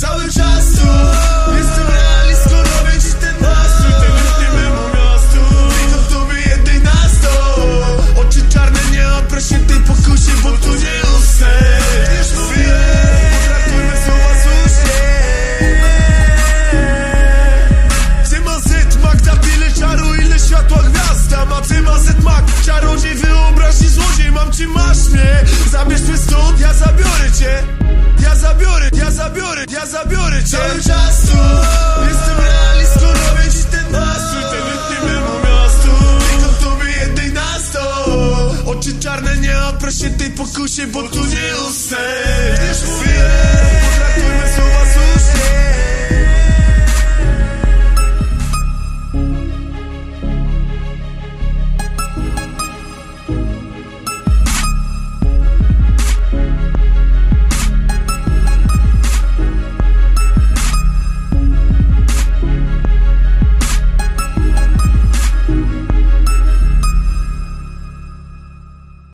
czasu Jestem realistką, robię ci ten nastrój. Tęsknię memu miastu Widzą w tobie jednej na sto Oczy czarne, nie oproście tej pokusie Bo tu nie ustę Wiesz, mówię. Potraktujmy słowa słusznie Cyma Z, Magda, ile czaru, ile światła gwiazda. Ma cyma Z, Mag, czarodziej, wyobraźni złodziej. Mam czy masz mnie, zabierz mnie stąd, ja zabiorę cię. Ja zabiorę, ja zabiorę, ja zabiorę cię. Cały czas tu, jestem realistką, robię ci ten nastrój Ten memu miastu, w tobie jednej na sto. Oczy czarne, nie oproście tej pokusie, bo tu nie ustę